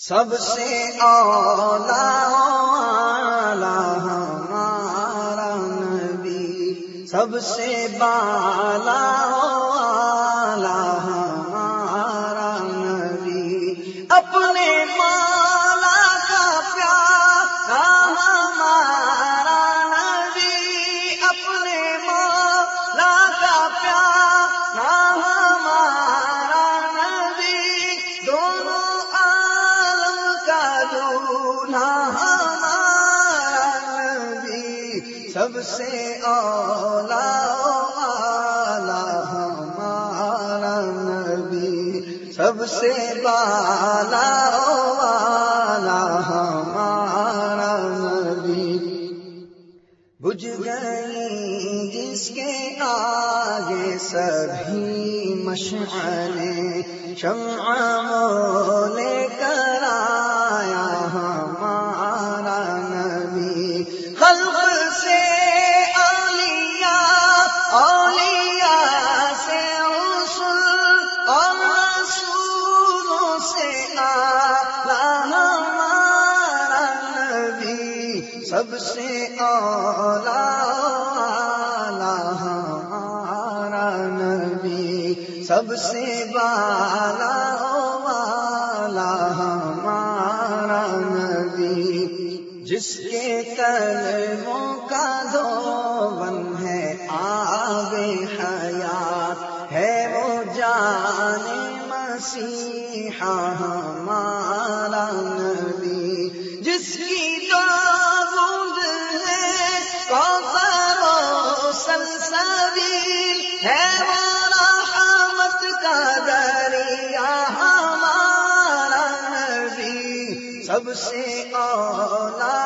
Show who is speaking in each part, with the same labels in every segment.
Speaker 1: سب سے اولا ہمارا نبی سب سے بالا سب سے اولا والا ہمارا نبی، سب سے بالا والا ہمارا نبی۔ بجھ گئی جس کے آگے سبھی مشعلیں، شمع سب سے اولا ہمارا نبی، سب سے بالا والا ہمارا نبی۔ جس کے کلموں کا دو بن ہے آگے حیات، ہے وہ جان مسیحا ہمارا نبی۔ جس کی دو ہے وہ رحمت کا دریا ہمارا نبی، سب سے اولا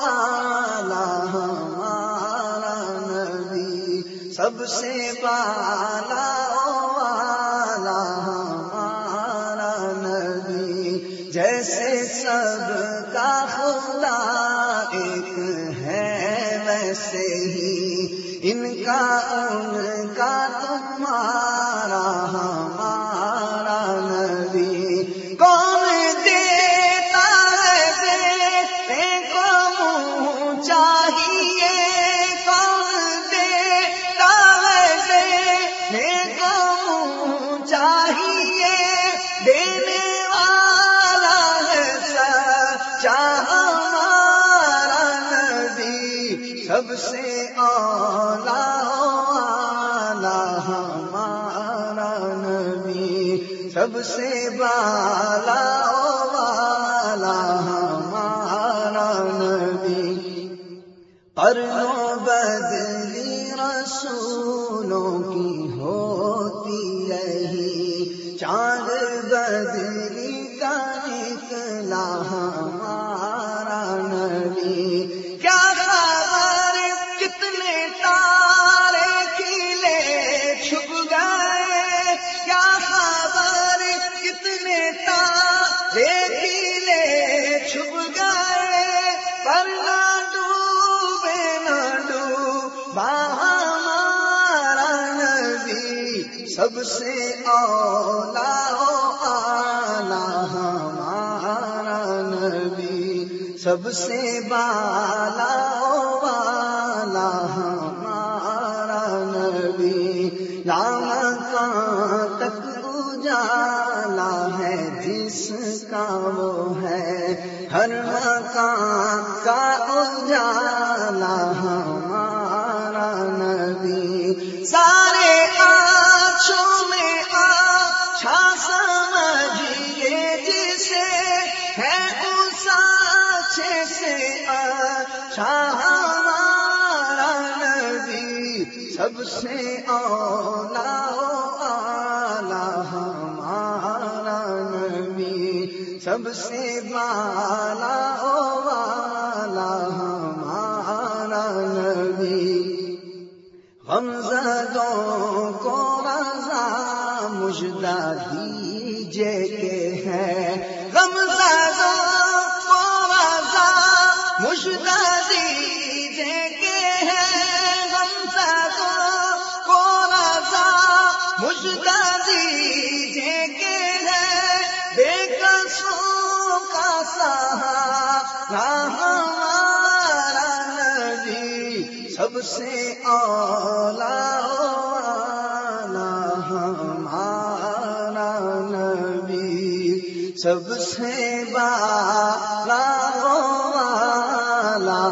Speaker 1: والا ہمارا نبی، سب سے بالا ویسے ہی ان کا ان کا سب سے اولا والا ہمارا نبی، سب سے بالا والا ہمارا نبی۔ قرنوں بدلی رسولوں کی ہوتی رہی، چاند چھپ گئے پر نہ ڈوبے، نہ ڈوبا ہمارا نبی سب سے اولا ہو آلہ ہمارا نبی سب سے بالا ہو والا، ہمارا نبی لام کہاں تک اجالا ہے، جس کا وہ ہے ہر مکان کا اجالا ہمارا نبی۔ سارے آنچوں میں آچھا سمجھیے جسے ہے اس اچھے سے اچھا ہمارا نبی۔ سب سے اولا والا ہمارا نبی سب سے بالا والا ہمارا نبی۔ غمزدوں کو رضا مجدہ دیجے کے ہے۔ غمزدوں کو رضا مجدہ دیجے کے ہے۔ غمزدوں کو رضا مجدہ دیجے ہمارا نبی سب سے اولا ہمارا نبی سب سے بالا والا